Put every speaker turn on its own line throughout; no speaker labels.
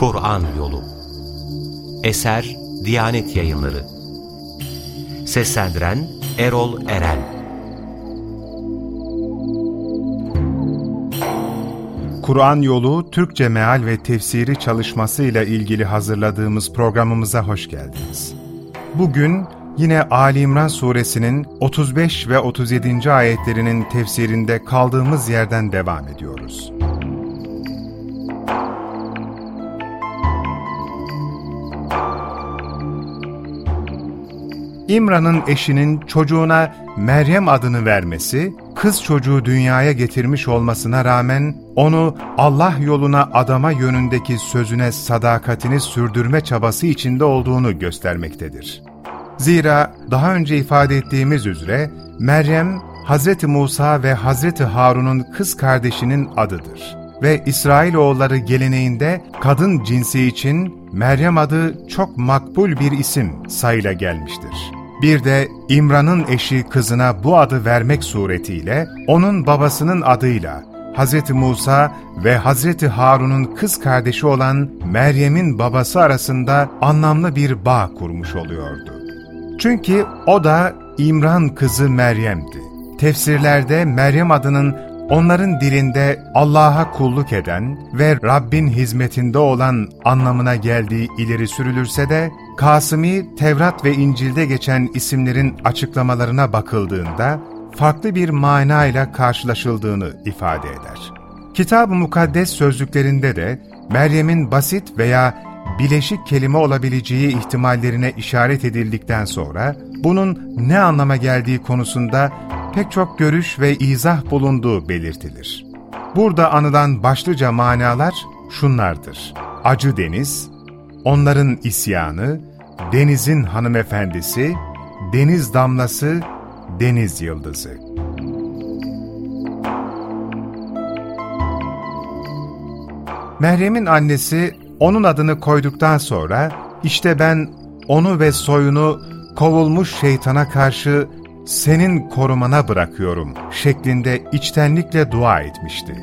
Kur'an Yolu Eser Diyanet Yayınları Seslendiren Erol Eren
Kur'an Yolu Türkçe Meal ve Tefsiri çalışması ile ilgili hazırladığımız programımıza hoş geldiniz. Bugün yine Ali İmran suresinin 35 ve 37. ayetlerinin tefsirinde kaldığımız yerden devam ediyoruz. İmran'ın eşinin çocuğuna Meryem adını vermesi, kız çocuğu dünyaya getirmiş olmasına rağmen onu Allah yoluna adama yönündeki sözüne sadakatini sürdürme çabası içinde olduğunu göstermektedir. Zira daha önce ifade ettiğimiz üzere Meryem, Hz. Musa ve Hz. Harun'un kız kardeşinin adıdır. Ve İsrailoğulları geleneğinde kadın cinsi için Meryem adı çok makbul bir isim sayıla gelmiştir. Bir de İmran'ın eşi kızına bu adı vermek suretiyle onun babasının adıyla Hz. Musa ve Hz. Harun'un kız kardeşi olan Meryem'in babası arasında anlamlı bir bağ kurmuş oluyordu. Çünkü o da İmran kızı Meryem'di. Tefsirlerde Meryem adının onların dilinde Allah'a kulluk eden ve Rabbin hizmetinde olan anlamına geldiği ileri sürülürse de, Kasımi, Tevrat ve İncil'de geçen isimlerin açıklamalarına bakıldığında, farklı bir manayla karşılaşıldığını ifade eder. Kitab-ı Mukaddes sözlüklerinde de, Meryem'in basit veya bileşik kelime olabileceği ihtimallerine işaret edildikten sonra, bunun ne anlama geldiği konusunda pek çok görüş ve izah bulunduğu belirtilir. Burada anılan başlıca manalar şunlardır. Acı deniz, onların isyanı, denizin hanımefendisi, deniz damlası, deniz yıldızı. Meryem'in annesi onun adını koyduktan sonra, işte ben onu ve soyunu kovulmuş şeytana karşı senin korumana bırakıyorum şeklinde içtenlikle dua etmişti.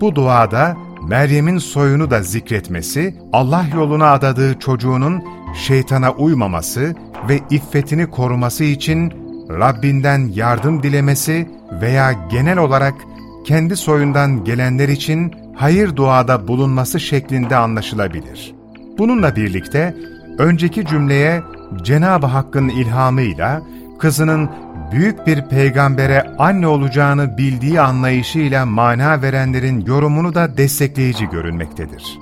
Bu duada Meryem'in soyunu da zikretmesi, Allah yoluna adadığı çocuğunun şeytana uymaması ve iffetini koruması için Rabbinden yardım dilemesi veya genel olarak kendi soyundan gelenler için hayır duada bulunması şeklinde anlaşılabilir. Bununla birlikte önceki cümleye Cenab-ı Hakk'ın ilhamıyla kızının büyük bir peygambere anne olacağını bildiği anlayışıyla mana verenlerin yorumunu da destekleyici görünmektedir.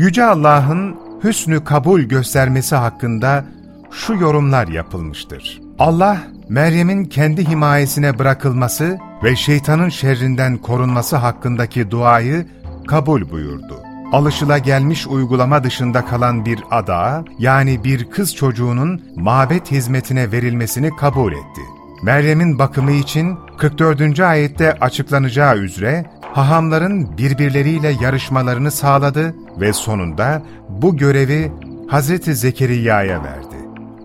Yüce Allah'ın hüsnü kabul göstermesi hakkında şu yorumlar yapılmıştır. Allah, Meryem'in kendi himayesine bırakılması ve şeytanın şerrinden korunması hakkındaki duayı kabul buyurdu alışılagelmiş uygulama dışında kalan bir ada, yani bir kız çocuğunun mabet hizmetine verilmesini kabul etti. Meryem'in bakımı için 44. ayette açıklanacağı üzere hahamların birbirleriyle yarışmalarını sağladı ve sonunda bu görevi Hazreti Zekeriya'ya verdi.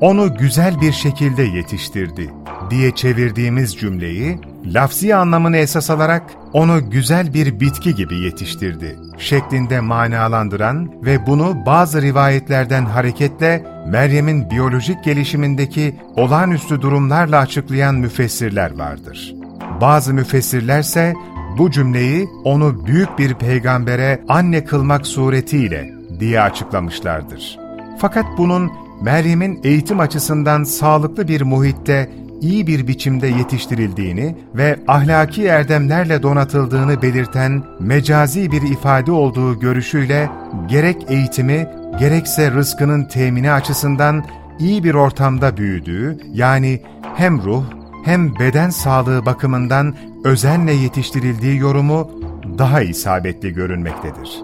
Onu güzel bir şekilde yetiştirdi diye çevirdiğimiz cümleyi lafzi anlamını esas alarak onu güzel bir bitki gibi yetiştirdi şeklinde manalandıran ve bunu bazı rivayetlerden hareketle Meryem'in biyolojik gelişimindeki olağanüstü durumlarla açıklayan müfessirler vardır. Bazı müfessirlerse bu cümleyi onu büyük bir peygambere anne kılmak suretiyle diye açıklamışlardır. Fakat bunun Meryem'in eğitim açısından sağlıklı bir muhitte iyi bir biçimde yetiştirildiğini ve ahlaki erdemlerle donatıldığını belirten mecazi bir ifade olduğu görüşüyle gerek eğitimi gerekse rızkının temini açısından iyi bir ortamda büyüdüğü, yani hem ruh hem beden sağlığı bakımından özenle yetiştirildiği yorumu daha isabetli görünmektedir.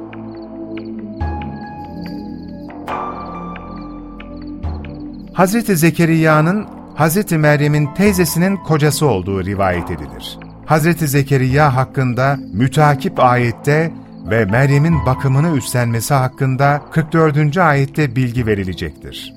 Hz. Zekeriya'nın Hz. Meryem'in teyzesinin kocası olduğu rivayet edilir. Hz. Zekeriya hakkında mütakip ayette ve Meryem'in bakımını üstlenmesi hakkında 44. ayette bilgi verilecektir.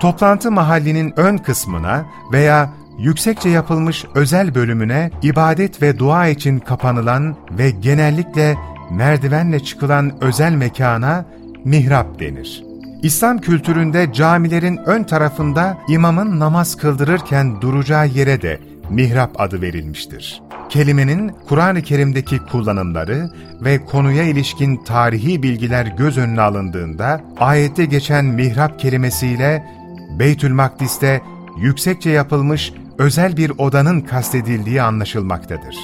Toplantı mahallinin ön kısmına veya yüksekçe yapılmış özel bölümüne ibadet ve dua için kapanılan ve genellikle merdivenle çıkılan özel mekana mihrap denir. İslam kültüründe camilerin ön tarafında imamın namaz kıldırırken duracağı yere de mihrap adı verilmiştir. Kelimenin Kur'an-ı Kerim'deki kullanımları ve konuya ilişkin tarihi bilgiler göz önüne alındığında ayette geçen mihrap kelimesiyle Beytül Makdis'te yüksekçe yapılmış özel bir odanın kastedildiği anlaşılmaktadır.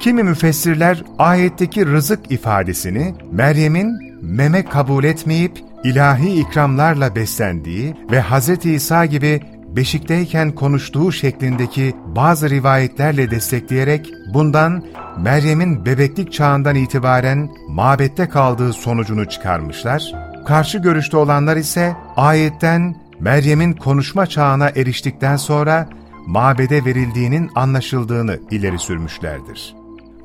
Kimi müfessirler ayetteki rızık ifadesini Meryem'in meme kabul etmeyip ilahi ikramlarla beslendiği ve Hz. İsa gibi beşikteyken konuştuğu şeklindeki bazı rivayetlerle destekleyerek bundan Meryem'in bebeklik çağından itibaren mabette kaldığı sonucunu çıkarmışlar. Karşı görüşte olanlar ise ayetten Meryem'in konuşma çağına eriştikten sonra mabede verildiğinin anlaşıldığını ileri sürmüşlerdir.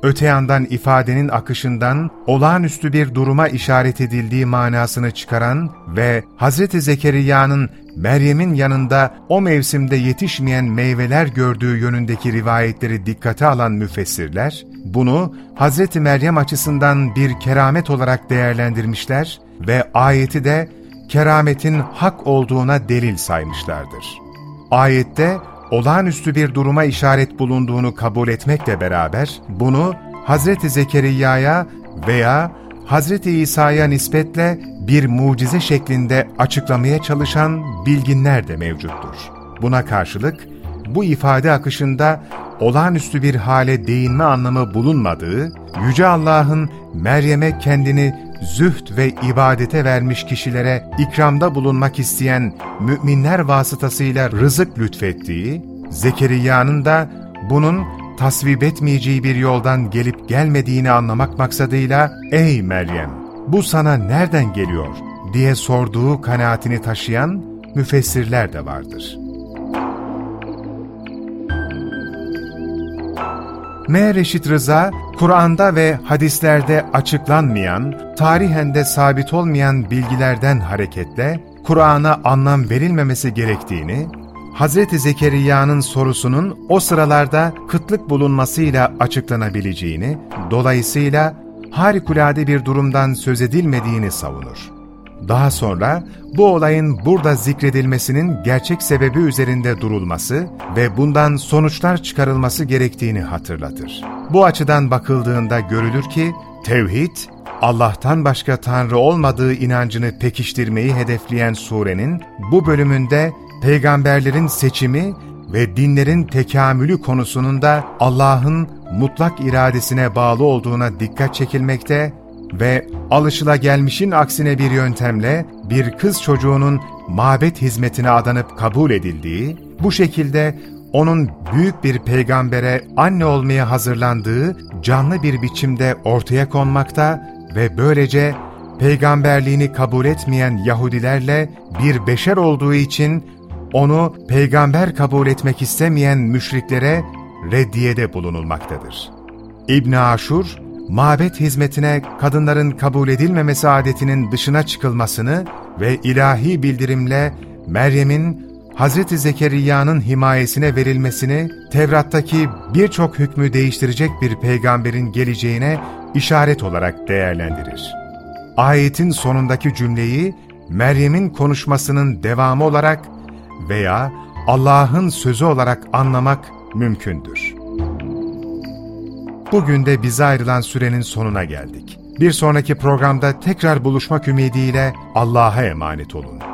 Öte yandan ifadenin akışından olağanüstü bir duruma işaret edildiği manasını çıkaran ve Hz. Zekeriya'nın Meryem'in yanında o mevsimde yetişmeyen meyveler gördüğü yönündeki rivayetleri dikkate alan müfessirler, bunu Hz. Meryem açısından bir keramet olarak değerlendirmişler ve ayeti de kerametin hak olduğuna delil saymışlardır. Ayette olağanüstü bir duruma işaret bulunduğunu kabul etmekle beraber bunu Hz. Zekeriya'ya veya Hz. İsa'ya nispetle bir mucize şeklinde açıklamaya çalışan bilginler de mevcuttur. Buna karşılık bu ifade akışında olağanüstü bir hale değinme anlamı bulunmadığı, Yüce Allah'ın Meryem'e kendini zühd ve ibadete vermiş kişilere ikramda bulunmak isteyen müminler vasıtasıyla rızık lütfettiği, Zekeriya'nın da bunun tasvip etmeyeceği bir yoldan gelip gelmediğini anlamak maksadıyla ''Ey Meryem, bu sana nereden geliyor?'' diye sorduğu kanaatini taşıyan müfessirler de vardır. M. Reşit Rıza, Kur'an'da ve hadislerde açıklanmayan, tarihen de sabit olmayan bilgilerden hareketle Kur'an'a anlam verilmemesi gerektiğini, Hz. Zekeriya'nın sorusunun o sıralarda kıtlık bulunmasıyla açıklanabileceğini, dolayısıyla harikulade bir durumdan söz edilmediğini savunur. Daha sonra bu olayın burada zikredilmesinin gerçek sebebi üzerinde durulması ve bundan sonuçlar çıkarılması gerektiğini hatırlatır. Bu açıdan bakıldığında görülür ki tevhid, Allah'tan başka Tanrı olmadığı inancını pekiştirmeyi hedefleyen surenin bu bölümünde peygamberlerin seçimi ve dinlerin tekamülü konusunun da Allah'ın mutlak iradesine bağlı olduğuna dikkat çekilmekte ve alışılagelmişin aksine bir yöntemle bir kız çocuğunun mabet hizmetine adanıp kabul edildiği, bu şekilde onun büyük bir peygambere anne olmaya hazırlandığı canlı bir biçimde ortaya konmakta ve böylece peygamberliğini kabul etmeyen Yahudilerle bir beşer olduğu için onu peygamber kabul etmek istemeyen müşriklere reddiyede bulunulmaktadır. İbn Aşur, mabet hizmetine kadınların kabul edilmemesi adetinin dışına çıkılmasını ve ilahi bildirimle Meryem'in Hz. Zekeriya'nın himayesine verilmesini, Tevrat'taki birçok hükmü değiştirecek bir peygamberin geleceğine işaret olarak değerlendirir. Ayetin sonundaki cümleyi Meryem'in konuşmasının devamı olarak veya Allah'ın sözü olarak anlamak mümkündür. Bugün de bize ayrılan sürenin sonuna geldik. Bir sonraki programda tekrar buluşmak ümidiyle Allah'a emanet olun.